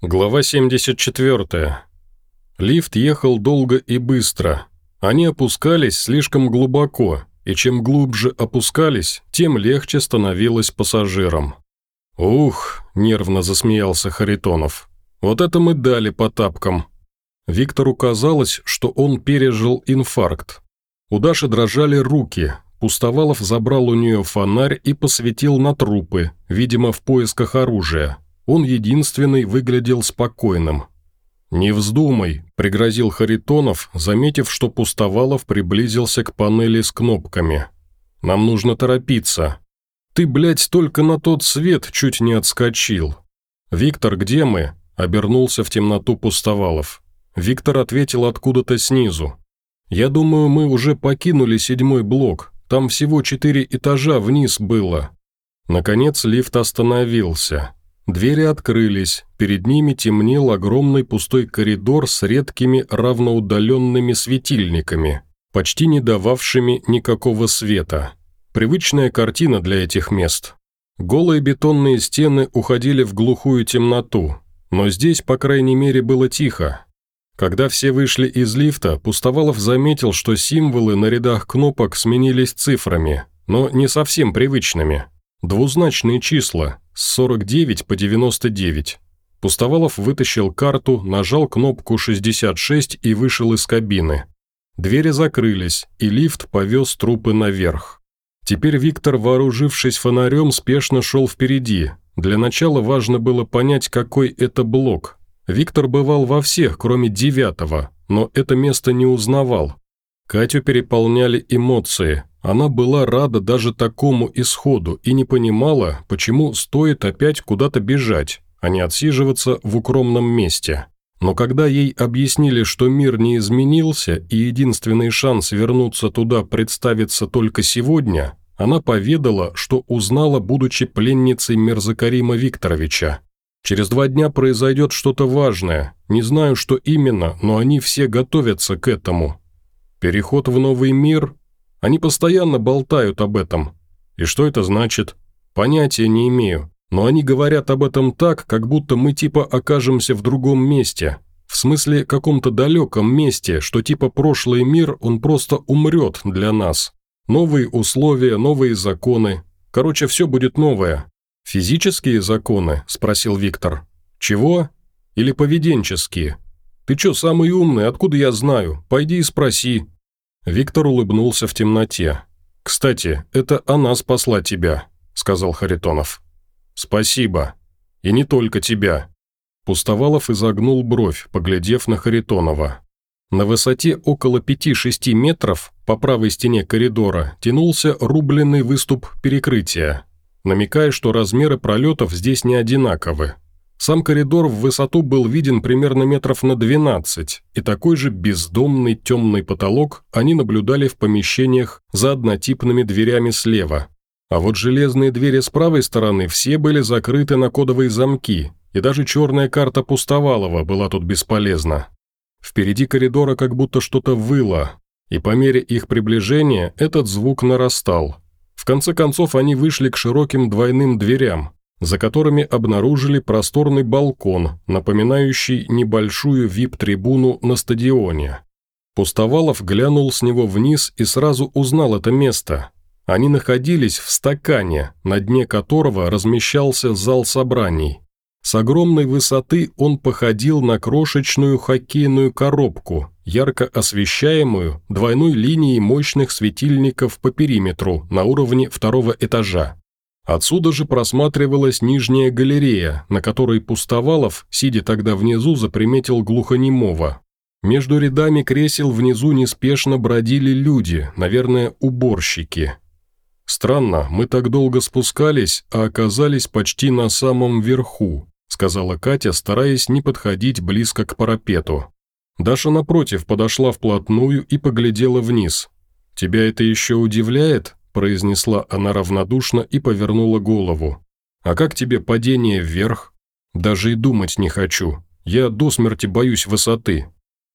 Глава 74. Лифт ехал долго и быстро. Они опускались слишком глубоко, и чем глубже опускались, тем легче становилось пассажирам. «Ух!» – нервно засмеялся Харитонов. «Вот это мы дали по тапкам». Виктору казалось, что он пережил инфаркт. У Даши дрожали руки, Пустовалов забрал у нее фонарь и посветил на трупы, видимо, в поисках оружия. Он единственный выглядел спокойным. «Не вздумай», – пригрозил Харитонов, заметив, что Пустовалов приблизился к панели с кнопками. «Нам нужно торопиться. Ты, блядь, только на тот свет чуть не отскочил». «Виктор, где мы?» – обернулся в темноту Пустовалов. Виктор ответил откуда-то снизу. «Я думаю, мы уже покинули седьмой блок. Там всего четыре этажа вниз было». Наконец лифт остановился. Двери открылись, перед ними темнел огромный пустой коридор с редкими равноудаленными светильниками, почти не дававшими никакого света. Привычная картина для этих мест. Голые бетонные стены уходили в глухую темноту, но здесь, по крайней мере, было тихо. Когда все вышли из лифта, Пустовалов заметил, что символы на рядах кнопок сменились цифрами, но не совсем привычными. Двузначные числа, с 49 по 99. Пустовалов вытащил карту, нажал кнопку 66 и вышел из кабины. Двери закрылись, и лифт повез трупы наверх. Теперь Виктор, вооружившись фонарем, спешно шел впереди. Для начала важно было понять, какой это блок. Виктор бывал во всех, кроме девятого, но это место не узнавал. Катю переполняли эмоции. Она была рада даже такому исходу и не понимала, почему стоит опять куда-то бежать, а не отсиживаться в укромном месте. Но когда ей объяснили, что мир не изменился и единственный шанс вернуться туда представится только сегодня, она поведала, что узнала, будучи пленницей Мерзакарима Викторовича. Через два дня произойдет что-то важное. Не знаю, что именно, но они все готовятся к этому. Переход в новый мир? Они постоянно болтают об этом. И что это значит? Понятия не имею. Но они говорят об этом так, как будто мы типа окажемся в другом месте. В смысле, каком-то далеком месте, что типа прошлый мир, он просто умрет для нас. Новые условия, новые законы. Короче, все будет новое. «Физические законы?» – спросил Виктор. «Чего? Или поведенческие?» «Ты что, самый умный, откуда я знаю? Пойди и спроси». Виктор улыбнулся в темноте. «Кстати, это она спасла тебя», – сказал Харитонов. «Спасибо. И не только тебя». Пустовалов изогнул бровь, поглядев на Харитонова. На высоте около 5-6 метров по правой стене коридора тянулся рубленый выступ перекрытия, намекая, что размеры пролетов здесь не одинаковы. Сам коридор в высоту был виден примерно метров на 12, и такой же бездомный темный потолок они наблюдали в помещениях за однотипными дверями слева. А вот железные двери с правой стороны все были закрыты на кодовые замки, и даже черная карта Пустовалова была тут бесполезна. Впереди коридора как будто что-то выло, и по мере их приближения этот звук нарастал. В конце концов они вышли к широким двойным дверям, за которыми обнаружили просторный балкон, напоминающий небольшую вип-трибуну на стадионе. Пустовалов глянул с него вниз и сразу узнал это место. Они находились в стакане, на дне которого размещался зал собраний. С огромной высоты он походил на крошечную хоккейную коробку, ярко освещаемую двойной линией мощных светильников по периметру на уровне второго этажа. Отсюда же просматривалась нижняя галерея, на которой Пустовалов, сидя тогда внизу, заприметил глухонемого. Между рядами кресел внизу неспешно бродили люди, наверное, уборщики. «Странно, мы так долго спускались, а оказались почти на самом верху», сказала Катя, стараясь не подходить близко к парапету. Даша, напротив, подошла вплотную и поглядела вниз. «Тебя это еще удивляет?» Произнесла она равнодушно и повернула голову. «А как тебе падение вверх?» «Даже и думать не хочу. Я до смерти боюсь высоты».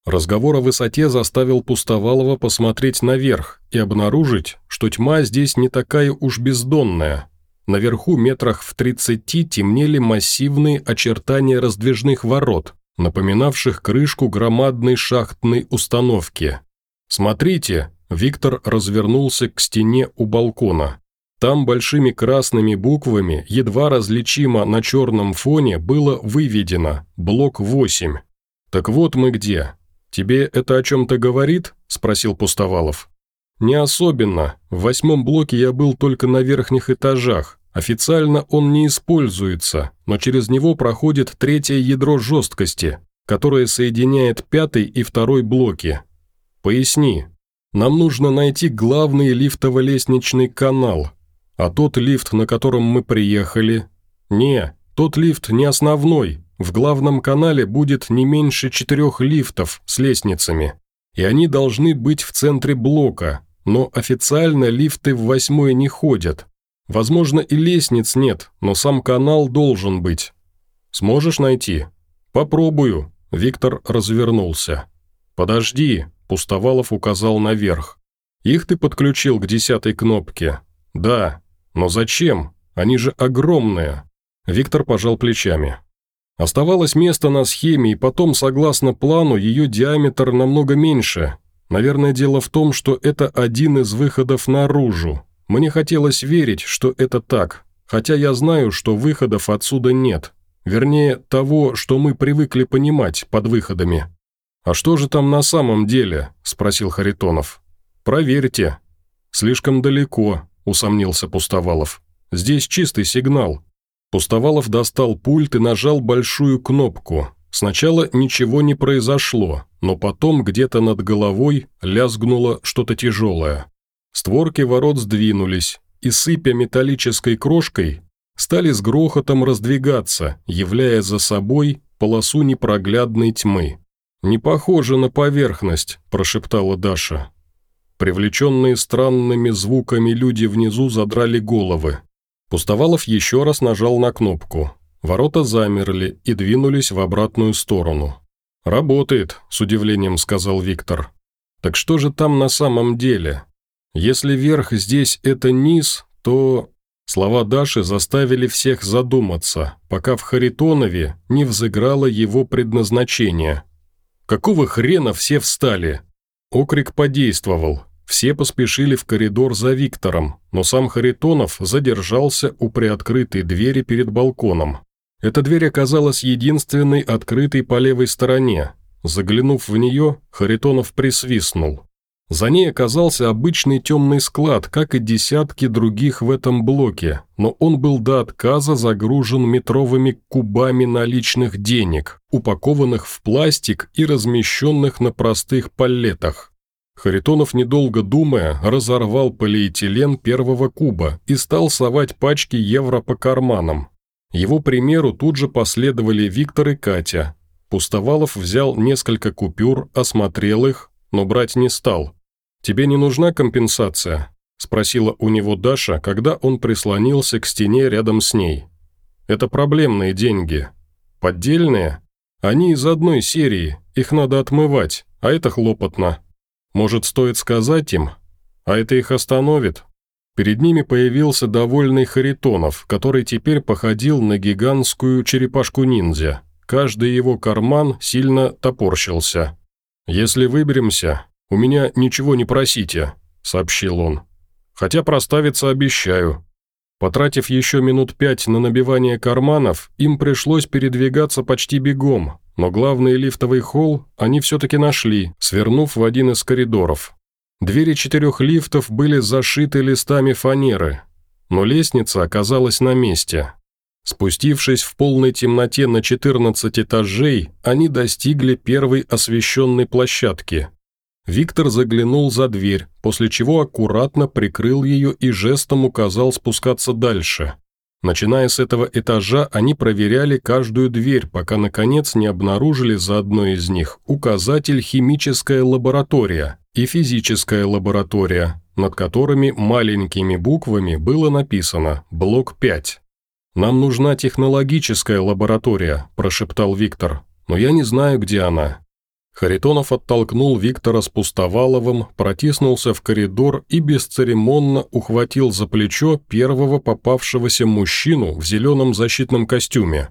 Разговор о высоте заставил Пустовалова посмотреть наверх и обнаружить, что тьма здесь не такая уж бездонная. Наверху метрах в тридцати темнели массивные очертания раздвижных ворот, напоминавших крышку громадной шахтной установки. «Смотрите!» – Виктор развернулся к стене у балкона. Там большими красными буквами, едва различимо на черном фоне, было выведено «Блок 8». «Так вот мы где. Тебе это о чем-то говорит?» – спросил Пустовалов. «Не особенно. В восьмом блоке я был только на верхних этажах. Официально он не используется, но через него проходит третье ядро жесткости, которое соединяет пятый и второй блоки. Поясни. Нам нужно найти главный лифтово-лестничный канал, а тот лифт, на котором мы приехали... Не, тот лифт не основной. В главном канале будет не меньше четырех лифтов с лестницами, и они должны быть в центре блока, но официально лифты в восьмой не ходят, Возможно, и лестниц нет, но сам канал должен быть. Сможешь найти? Попробую. Виктор развернулся. Подожди, Пустовалов указал наверх. Их ты подключил к десятой кнопке? Да. Но зачем? Они же огромные. Виктор пожал плечами. Оставалось место на схеме, и потом, согласно плану, ее диаметр намного меньше. Наверное, дело в том, что это один из выходов наружу. Мне хотелось верить, что это так, хотя я знаю, что выходов отсюда нет. Вернее, того, что мы привыкли понимать под выходами. «А что же там на самом деле?» – спросил Харитонов. «Проверьте». «Слишком далеко», – усомнился Пустовалов. «Здесь чистый сигнал». Пустовалов достал пульт и нажал большую кнопку. Сначала ничего не произошло, но потом где-то над головой лязгнуло что-то тяжелое. Створки ворот сдвинулись, и, сыпя металлической крошкой, стали с грохотом раздвигаться, являя за собой полосу непроглядной тьмы. «Не похоже на поверхность», – прошептала Даша. Привлеченные странными звуками люди внизу задрали головы. Пустовалов еще раз нажал на кнопку. Ворота замерли и двинулись в обратную сторону. «Работает», – с удивлением сказал Виктор. «Так что же там на самом деле?» Если верх здесь это низ, то... Слова Даши заставили всех задуматься, пока в Харитонове не взыграло его предназначение. Какого хрена все встали? Окрик подействовал. Все поспешили в коридор за Виктором, но сам Харитонов задержался у приоткрытой двери перед балконом. Эта дверь оказалась единственной открытой по левой стороне. Заглянув в нее, Харитонов присвистнул. За ней оказался обычный темный склад, как и десятки других в этом блоке, но он был до отказа загружен метровыми кубами наличных денег, упакованных в пластик и размещенных на простых палетах. Харитонов, недолго думая, разорвал полиэтилен первого куба и стал совать пачки евро по карманам. Его примеру тут же последовали Виктор и Катя. Пустовалов взял несколько купюр, осмотрел их, но брать не стал. «Тебе не нужна компенсация?» – спросила у него Даша, когда он прислонился к стене рядом с ней. «Это проблемные деньги. Поддельные? Они из одной серии, их надо отмывать, а это хлопотно. Может, стоит сказать им? А это их остановит?» Перед ними появился довольный Харитонов, который теперь походил на гигантскую черепашку-ниндзя. Каждый его карман сильно топорщился. «Если выберемся, у меня ничего не просите», – сообщил он. «Хотя проставиться обещаю». Потратив еще минут пять на набивание карманов, им пришлось передвигаться почти бегом, но главный лифтовый холл они все-таки нашли, свернув в один из коридоров. Двери четырех лифтов были зашиты листами фанеры, но лестница оказалась на месте. Спустившись в полной темноте на 14 этажей, они достигли первой освещенной площадки. Виктор заглянул за дверь, после чего аккуратно прикрыл ее и жестом указал спускаться дальше. Начиная с этого этажа, они проверяли каждую дверь, пока, наконец, не обнаружили за одной из них указатель «Химическая лаборатория» и «Физическая лаборатория», над которыми маленькими буквами было написано «Блок 5». «Нам нужна технологическая лаборатория», – прошептал Виктор. «Но я не знаю, где она». Харитонов оттолкнул Виктора с Пустоваловым, протиснулся в коридор и бесцеремонно ухватил за плечо первого попавшегося мужчину в зеленом защитном костюме.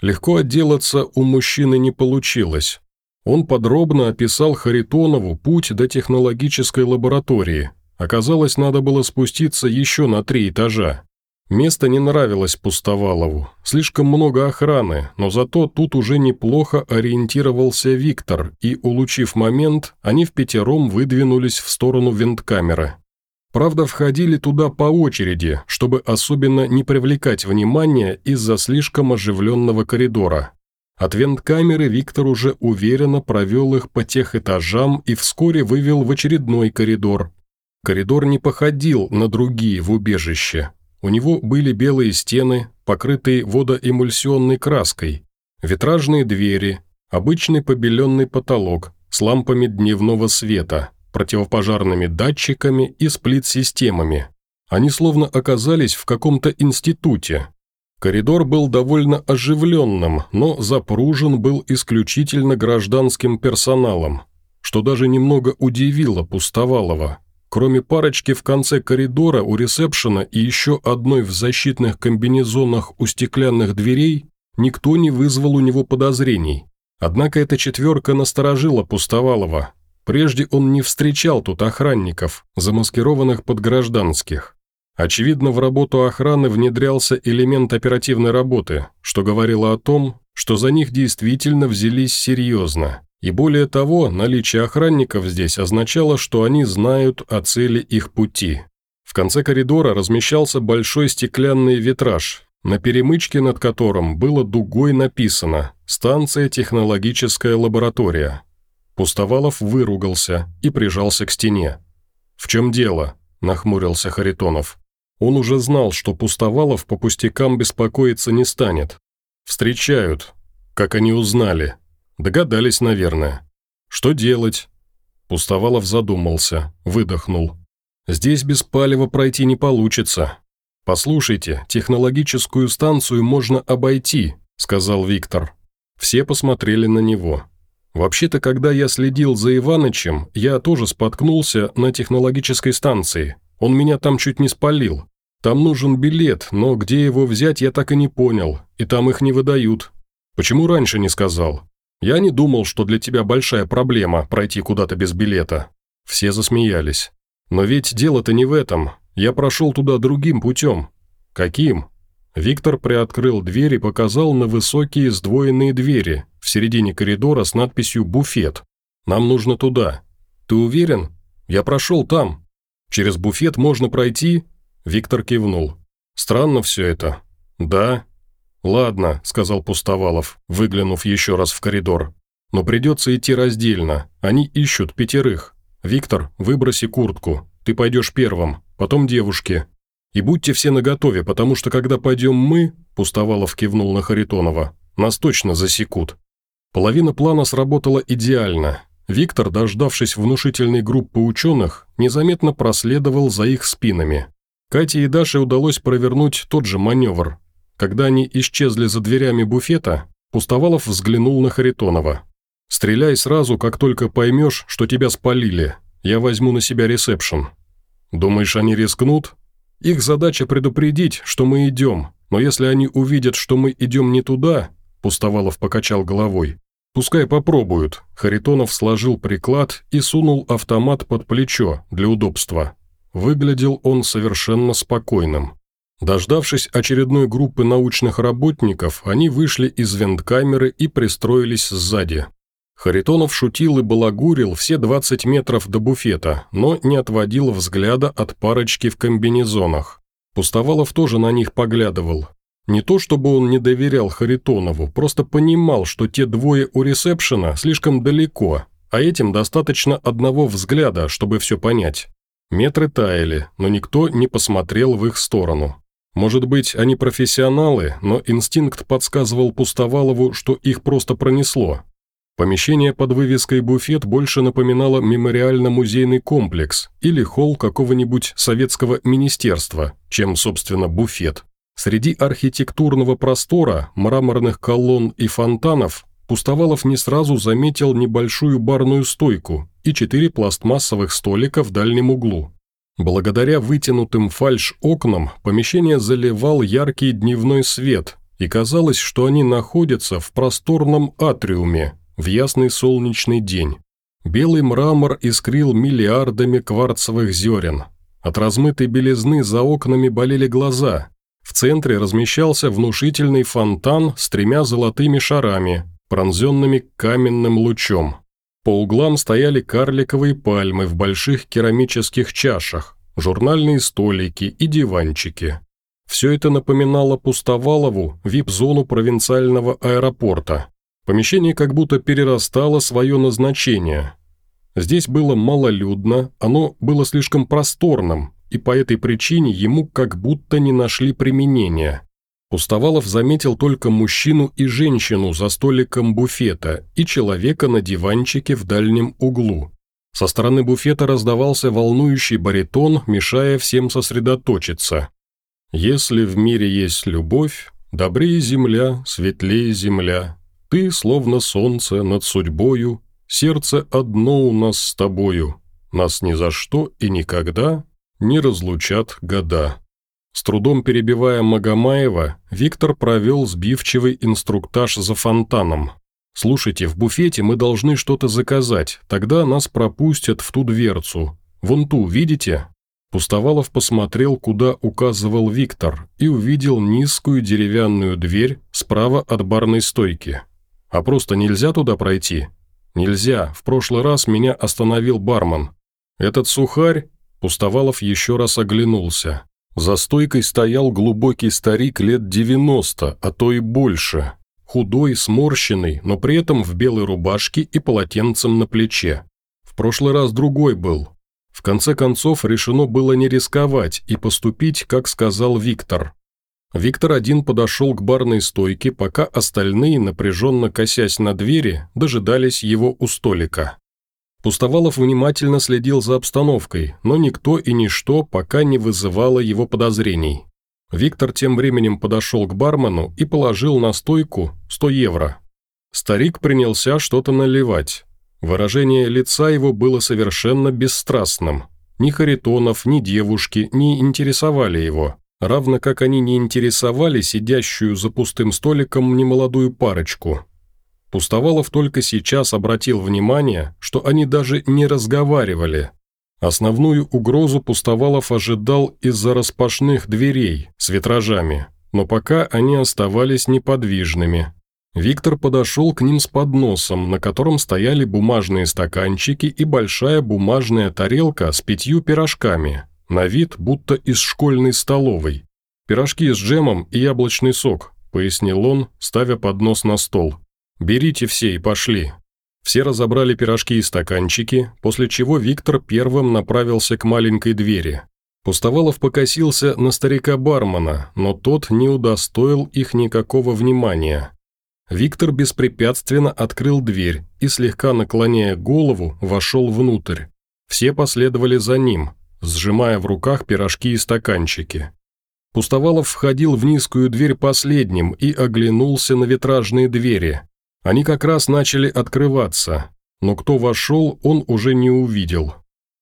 Легко отделаться у мужчины не получилось. Он подробно описал Харитонову путь до технологической лаборатории. Оказалось, надо было спуститься еще на три этажа. Место не нравилось Пустовалову. Слишком много охраны, но зато тут уже неплохо ориентировался Виктор, и, улучив момент, они в пятером выдвинулись в сторону винткамеры. Правда, входили туда по очереди, чтобы особенно не привлекать внимания из-за слишком оживленного коридора. От винткамеры Виктор уже уверенно провел их по тех этажам и вскоре вывел в очередной коридор. Коридор не походил на другие в убежище. У него были белые стены, покрытые водоэмульсионной краской, витражные двери, обычный побеленный потолок с лампами дневного света, противопожарными датчиками и сплит-системами. Они словно оказались в каком-то институте. Коридор был довольно оживленным, но запружен был исключительно гражданским персоналом, что даже немного удивило Пустовалова. Кроме парочки в конце коридора у ресепшена и еще одной в защитных комбинезонах у стеклянных дверей, никто не вызвал у него подозрений. Однако эта четверка насторожила Пустовалова. Прежде он не встречал тут охранников, замаскированных под гражданских. Очевидно, в работу охраны внедрялся элемент оперативной работы, что говорило о том, что за них действительно взялись серьезно. И более того, наличие охранников здесь означало, что они знают о цели их пути. В конце коридора размещался большой стеклянный витраж, на перемычке над которым было дугой написано «Станция технологическая лаборатория». Пустовалов выругался и прижался к стене. «В чем дело?» – нахмурился Харитонов. Он уже знал, что Пустовалов по пустякам беспокоиться не станет. «Встречают. Как они узнали?» Догадались, наверное. Что делать? Пустовалов задумался, выдохнул. Здесь без палева пройти не получится. Послушайте, технологическую станцию можно обойти, сказал Виктор. Все посмотрели на него. Вообще-то, когда я следил за Иванычем, я тоже споткнулся на технологической станции. Он меня там чуть не спалил. Там нужен билет, но где его взять, я так и не понял, и там их не выдают. Почему раньше не сказал? «Я не думал, что для тебя большая проблема пройти куда-то без билета». Все засмеялись. «Но ведь дело-то не в этом. Я прошел туда другим путем». «Каким?» Виктор приоткрыл дверь и показал на высокие сдвоенные двери в середине коридора с надписью «Буфет». «Нам нужно туда». «Ты уверен?» «Я прошел там». «Через буфет можно пройти?» Виктор кивнул. «Странно все это». «Да, «Ладно», – сказал Пустовалов, выглянув еще раз в коридор. «Но придется идти раздельно. Они ищут пятерых. Виктор, выброси куртку. Ты пойдешь первым, потом девушки. И будьте все наготове, потому что когда пойдем мы», – Пустовалов кивнул на Харитонова, – «нас точно засекут». Половина плана сработала идеально. Виктор, дождавшись внушительной группы ученых, незаметно проследовал за их спинами. Кате и Даше удалось провернуть тот же маневр, когда они исчезли за дверями буфета, Пустовалов взглянул на Харитонова. «Стреляй сразу, как только поймешь, что тебя спалили. Я возьму на себя ресепшн». «Думаешь, они рискнут?» «Их задача предупредить, что мы идем, но если они увидят, что мы идем не туда...» Пустовалов покачал головой. «Пускай попробуют». Харитонов сложил приклад и сунул автомат под плечо для удобства. Выглядел он совершенно спокойным. Дождавшись очередной группы научных работников, они вышли из венткамеры и пристроились сзади. Харитонов шутил и балагурил все 20 метров до буфета, но не отводил взгляда от парочки в комбинезонах. Пустовалов тоже на них поглядывал. Не то чтобы он не доверял Харитонову, просто понимал, что те двое у ресепшена слишком далеко, а этим достаточно одного взгляда, чтобы все понять. Метры таяли, но никто не посмотрел в их сторону. Может быть, они профессионалы, но инстинкт подсказывал Пустовалову, что их просто пронесло. Помещение под вывеской «Буфет» больше напоминало мемориально-музейный комплекс или холл какого-нибудь советского министерства, чем, собственно, буфет. Среди архитектурного простора, мраморных колонн и фонтанов Пустовалов не сразу заметил небольшую барную стойку и четыре пластмассовых столика в дальнем углу. Благодаря вытянутым фальш-окнам помещение заливал яркий дневной свет, и казалось, что они находятся в просторном атриуме в ясный солнечный день. Белый мрамор искрил миллиардами кварцевых зерен. От размытой белизны за окнами болели глаза. В центре размещался внушительный фонтан с тремя золотыми шарами, пронзенными каменным лучом. По углам стояли карликовые пальмы в больших керамических чашах, журнальные столики и диванчики. Все это напоминало Пустовалову вип-зону провинциального аэропорта. Помещение как будто перерастало свое назначение. Здесь было малолюдно, оно было слишком просторным, и по этой причине ему как будто не нашли применения. Пустовалов заметил только мужчину и женщину за столиком буфета и человека на диванчике в дальнем углу. Со стороны буфета раздавался волнующий баритон, мешая всем сосредоточиться. «Если в мире есть любовь, добрее земля, светлее земля, ты, словно солнце над судьбою, сердце одно у нас с тобою, нас ни за что и никогда не разлучат года». С трудом перебивая Магомаева, Виктор провел сбивчивый инструктаж за фонтаном. «Слушайте, в буфете мы должны что-то заказать, тогда нас пропустят в ту дверцу. Вон ту, видите?» Пустовалов посмотрел, куда указывал Виктор, и увидел низкую деревянную дверь справа от барной стойки. «А просто нельзя туда пройти?» «Нельзя. В прошлый раз меня остановил бармен. Этот сухарь...» Пустовалов еще раз оглянулся. За стойкой стоял глубокий старик лет 90, а то и больше. Худой, сморщенный, но при этом в белой рубашке и полотенцем на плече. В прошлый раз другой был. В конце концов, решено было не рисковать и поступить, как сказал Виктор. Виктор один подошел к барной стойке, пока остальные, напряженно косясь на двери, дожидались его у столика. Пустовалов внимательно следил за обстановкой, но никто и ничто пока не вызывало его подозрений. Виктор тем временем подошел к бармену и положил на стойку 100 евро. Старик принялся что-то наливать. Выражение лица его было совершенно бесстрастным. Ни Харитонов, ни девушки не интересовали его, равно как они не интересовали сидящую за пустым столиком немолодую парочку – Пустовалов только сейчас обратил внимание, что они даже не разговаривали. Основную угрозу Пустовалов ожидал из-за распашных дверей с витражами, но пока они оставались неподвижными. Виктор подошел к ним с подносом, на котором стояли бумажные стаканчики и большая бумажная тарелка с пятью пирожками, на вид будто из школьной столовой. «Пирожки с джемом и яблочный сок», – пояснил он, ставя поднос на стол. «Берите все и пошли». Все разобрали пирожки и стаканчики, после чего Виктор первым направился к маленькой двери. Пустовалов покосился на старика-бармена, но тот не удостоил их никакого внимания. Виктор беспрепятственно открыл дверь и, слегка наклоняя голову, вошел внутрь. Все последовали за ним, сжимая в руках пирожки и стаканчики. Пустовалов входил в низкую дверь последним и оглянулся на витражные двери. Они как раз начали открываться, но кто вошел, он уже не увидел.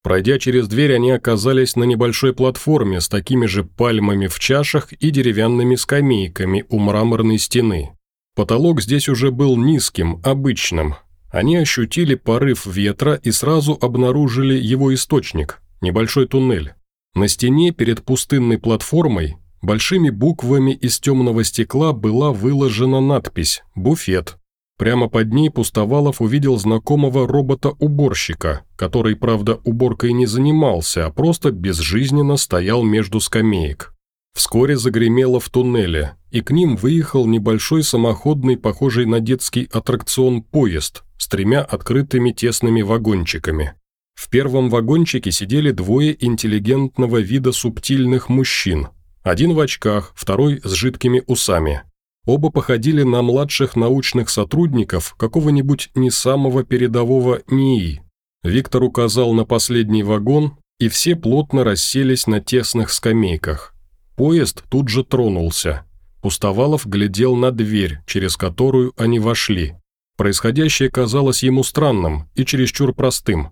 Пройдя через дверь, они оказались на небольшой платформе с такими же пальмами в чашах и деревянными скамейками у мраморной стены. Потолок здесь уже был низким, обычным. Они ощутили порыв ветра и сразу обнаружили его источник – небольшой туннель. На стене перед пустынной платформой большими буквами из темного стекла была выложена надпись «Буфет». Прямо под ней Пустовалов увидел знакомого робота-уборщика, который, правда, уборкой не занимался, а просто безжизненно стоял между скамеек. Вскоре загремело в туннеле, и к ним выехал небольшой самоходный, похожий на детский аттракцион поезд с тремя открытыми тесными вагончиками. В первом вагончике сидели двое интеллигентного вида субтильных мужчин. Один в очках, второй с жидкими усами – Оба походили на младших научных сотрудников какого-нибудь не самого передового НИИ. Виктор указал на последний вагон, и все плотно расселись на тесных скамейках. Поезд тут же тронулся. Пустовалов глядел на дверь, через которую они вошли. Происходящее казалось ему странным и чересчур простым.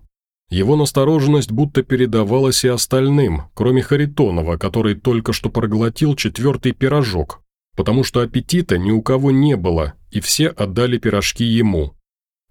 Его настороженность будто передавалась и остальным, кроме Харитонова, который только что проглотил четвертый пирожок, потому что аппетита ни у кого не было, и все отдали пирожки ему.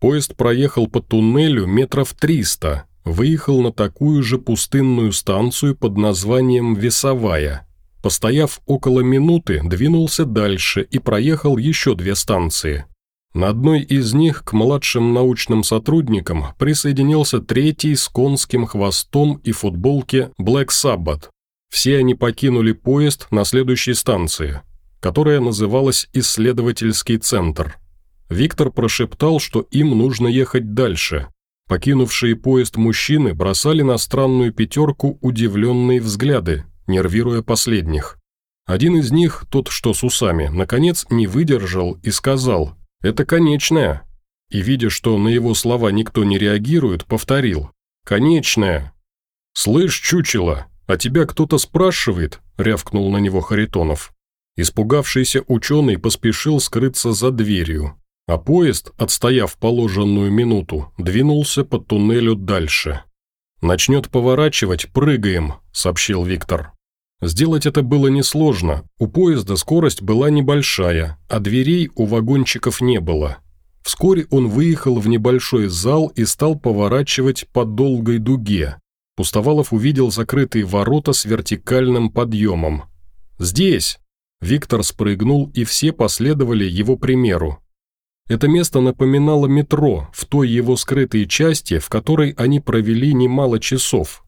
Поезд проехал по туннелю метров триста, выехал на такую же пустынную станцию под названием «Весовая». Постояв около минуты, двинулся дальше и проехал еще две станции. На одной из них к младшим научным сотрудникам присоединился третий с конским хвостом и футболке Black Sabbath. Все они покинули поезд на следующей станции, которая называлась «Исследовательский центр». Виктор прошептал, что им нужно ехать дальше. Покинувшие поезд мужчины бросали на странную пятерку удивленные взгляды, нервируя последних. Один из них, тот, что с усами, наконец не выдержал и сказал «Это конечная». И, видя, что на его слова никто не реагирует, повторил «Конечная». «Слышь, чучело, а тебя кто-то спрашивает?» – рявкнул на него Харитонов. Испугавшийся ученый поспешил скрыться за дверью, а поезд, отстояв положенную минуту, двинулся по туннелю дальше. «Начнет поворачивать, прыгаем», – сообщил Виктор. Сделать это было несложно, у поезда скорость была небольшая, а дверей у вагончиков не было. Вскоре он выехал в небольшой зал и стал поворачивать по долгой дуге. Пустовалов увидел закрытые ворота с вертикальным подъемом. «Здесь!» Виктор спрыгнул, и все последовали его примеру. Это место напоминало метро в той его скрытой части, в которой они провели немало часов.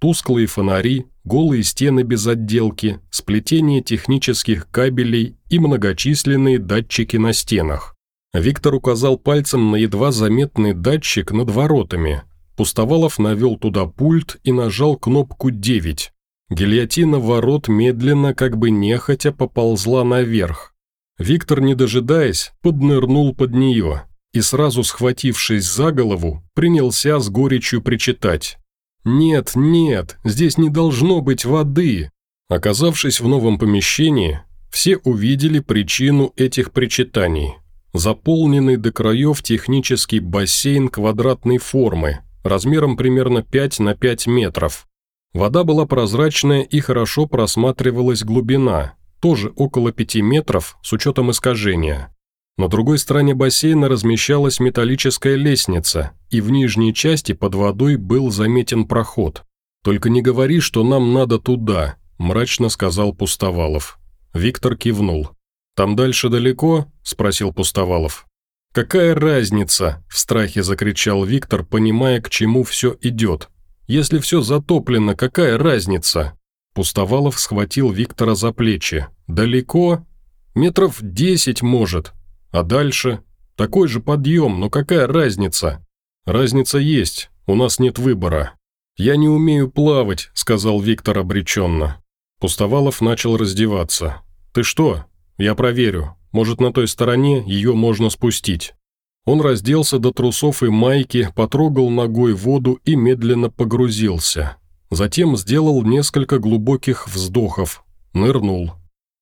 Тусклые фонари, голые стены без отделки, сплетение технических кабелей и многочисленные датчики на стенах. Виктор указал пальцем на едва заметный датчик над воротами. Пустовалов навел туда пульт и нажал кнопку 9. Гильотина ворот медленно, как бы нехотя, поползла наверх. Виктор, не дожидаясь, поднырнул под нее и, сразу схватившись за голову, принялся с горечью причитать. «Нет, нет, здесь не должно быть воды!» Оказавшись в новом помещении, все увидели причину этих причитаний. Заполненный до краев технический бассейн квадратной формы, размером примерно 5 на 5 метров. Вода была прозрачная и хорошо просматривалась глубина, тоже около пяти метров с учетом искажения. На другой стороне бассейна размещалась металлическая лестница, и в нижней части под водой был заметен проход. «Только не говори, что нам надо туда», – мрачно сказал Пустовалов. Виктор кивнул. «Там дальше далеко?» – спросил Пустовалов. «Какая разница?» – в страхе закричал Виктор, понимая, к чему все идет. «Если все затоплено, какая разница?» Пустовалов схватил Виктора за плечи. «Далеко? Метров десять, может. А дальше? Такой же подъем, но какая разница?» «Разница есть, у нас нет выбора». «Я не умею плавать», — сказал Виктор обреченно. Пустовалов начал раздеваться. «Ты что? Я проверю. Может, на той стороне ее можно спустить». Он разделся до трусов и майки, потрогал ногой воду и медленно погрузился. Затем сделал несколько глубоких вздохов, нырнул.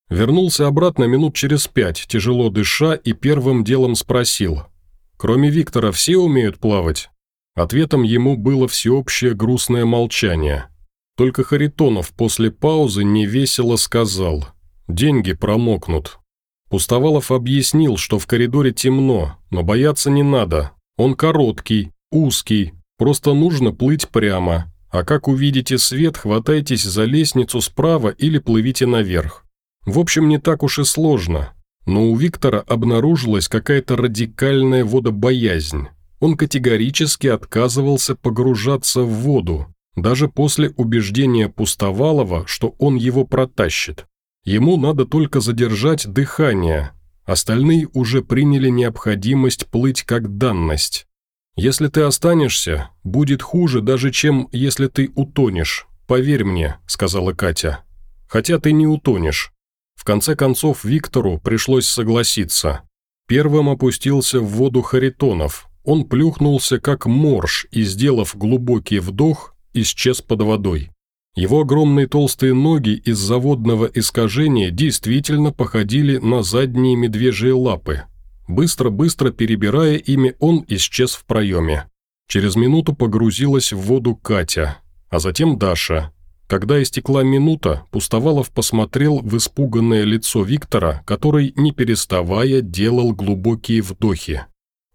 Вернулся обратно минут через пять, тяжело дыша, и первым делом спросил. «Кроме Виктора все умеют плавать?» Ответом ему было всеобщее грустное молчание. Только Харитонов после паузы невесело сказал «Деньги промокнут». Пустовалов объяснил, что в коридоре темно, но бояться не надо. Он короткий, узкий, просто нужно плыть прямо, а как увидите свет, хватайтесь за лестницу справа или плывите наверх. В общем, не так уж и сложно. Но у Виктора обнаружилась какая-то радикальная водобоязнь. Он категорически отказывался погружаться в воду, даже после убеждения Пустовалова, что он его протащит. Ему надо только задержать дыхание. Остальные уже приняли необходимость плыть как данность. Если ты останешься, будет хуже даже, чем если ты утонешь. Поверь мне», – сказала Катя. «Хотя ты не утонешь». В конце концов Виктору пришлось согласиться. Первым опустился в воду Харитонов. Он плюхнулся как морж и, сделав глубокий вдох, исчез под водой. Его огромные толстые ноги из-за водного искажения действительно походили на задние медвежьи лапы. Быстро-быстро перебирая ими, он исчез в проеме. Через минуту погрузилась в воду Катя, а затем Даша. Когда истекла минута, Пустовалов посмотрел в испуганное лицо Виктора, который, не переставая, делал глубокие вдохи.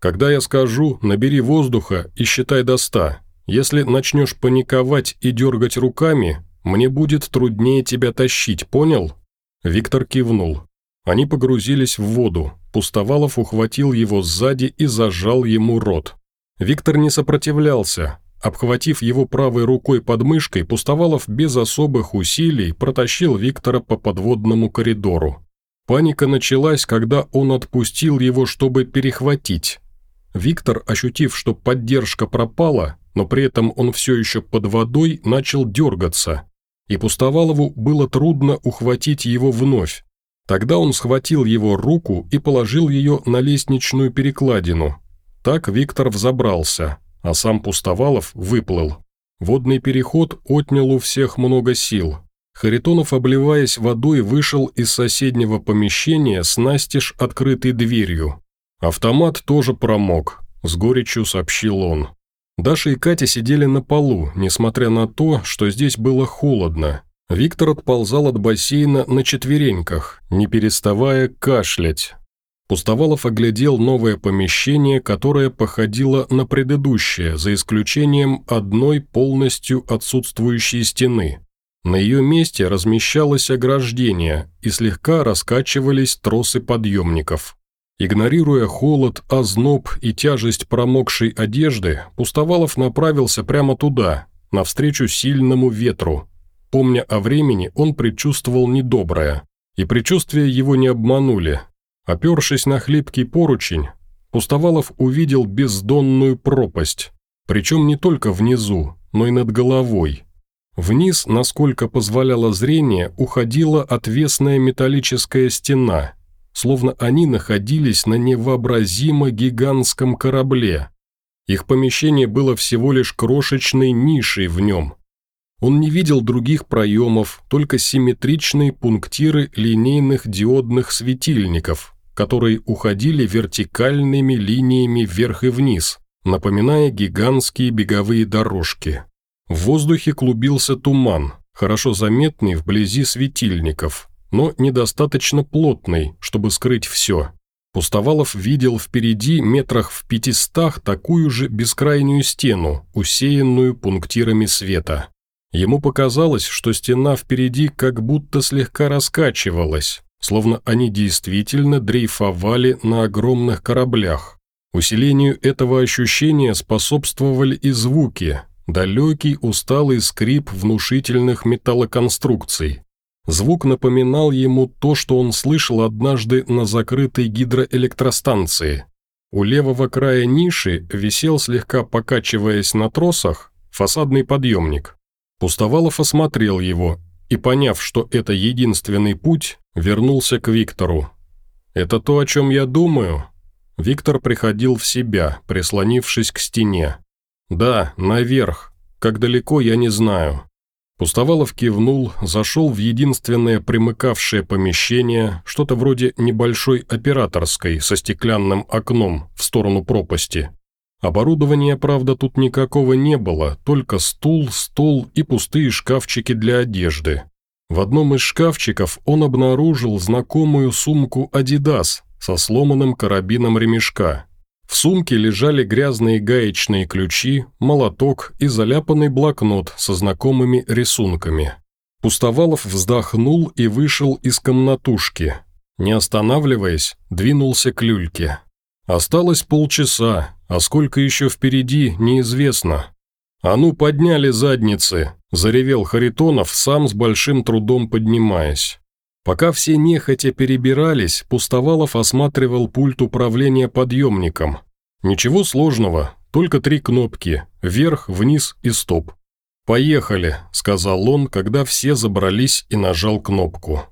«Когда я скажу, набери воздуха и считай до ста. Если начнешь паниковать и дергать руками, мне будет труднее тебя тащить, понял?» Виктор кивнул. Они погрузились в воду. Пустовалов ухватил его сзади и зажал ему рот. Виктор не сопротивлялся, Обхватив его правой рукой под мышкой, Пустовалов без особых усилий протащил Виктора по подводному коридору. Паника началась, когда он отпустил его, чтобы перехватить. Виктор, ощутив, что поддержка пропала, но при этом он все еще под водой, начал дергаться. И Пустовалову было трудно ухватить его вновь. Тогда он схватил его руку и положил ее на лестничную перекладину. Так Виктор взобрался а сам Пустовалов выплыл. Водный переход отнял у всех много сил. Харитонов, обливаясь водой, вышел из соседнего помещения с настежь открытой дверью. Автомат тоже промок, с горечью сообщил он. Даша и Катя сидели на полу, несмотря на то, что здесь было холодно. Виктор отползал от бассейна на четвереньках, не переставая кашлять. Пустовалов оглядел новое помещение, которое походило на предыдущее, за исключением одной полностью отсутствующей стены. На ее месте размещалось ограждение и слегка раскачивались тросы подъемников. Игнорируя холод, озноб и тяжесть промокшей одежды, Пустовалов направился прямо туда, навстречу сильному ветру. Помня о времени, он предчувствовал недоброе. И предчувствия его не обманули. Опершись на хлипкий поручень, Пустовалов увидел бездонную пропасть, причем не только внизу, но и над головой. Вниз, насколько позволяло зрение, уходила отвесная металлическая стена, словно они находились на невообразимо гигантском корабле. Их помещение было всего лишь крошечной нишей в нем. Он не видел других проемов, только симметричные пунктиры линейных диодных светильников, которые уходили вертикальными линиями вверх и вниз, напоминая гигантские беговые дорожки. В воздухе клубился туман, хорошо заметный вблизи светильников, но недостаточно плотный, чтобы скрыть все. Пустовалов видел впереди метрах в пятистах такую же бескрайнюю стену, усеянную пунктирами света. Ему показалось, что стена впереди как будто слегка раскачивалась, словно они действительно дрейфовали на огромных кораблях. Усилению этого ощущения способствовали и звуки, далекий усталый скрип внушительных металлоконструкций. Звук напоминал ему то, что он слышал однажды на закрытой гидроэлектростанции. У левого края ниши висел, слегка покачиваясь на тросах, фасадный подъемник. Пустовалов осмотрел его и, поняв, что это единственный путь, вернулся к Виктору. «Это то, о чем я думаю?» Виктор приходил в себя, прислонившись к стене. «Да, наверх. Как далеко, я не знаю». Пустовалов кивнул, зашел в единственное примыкавшее помещение, что-то вроде небольшой операторской со стеклянным окном в сторону пропасти. Оборудования, правда, тут никакого не было, только стул, стол и пустые шкафчики для одежды. В одном из шкафчиков он обнаружил знакомую сумку «Адидас» со сломанным карабином ремешка. В сумке лежали грязные гаечные ключи, молоток и заляпанный блокнот со знакомыми рисунками. Пустовалов вздохнул и вышел из комнатушки. Не останавливаясь, двинулся к люльке. Осталось полчаса, а сколько еще впереди, неизвестно. «А ну, подняли задницы!» – заревел Харитонов, сам с большим трудом поднимаясь. Пока все нехотя перебирались, Пустовалов осматривал пульт управления подъемником. Ничего сложного, только три кнопки – вверх, вниз и стоп. «Поехали», – сказал он, когда все забрались и нажал кнопку.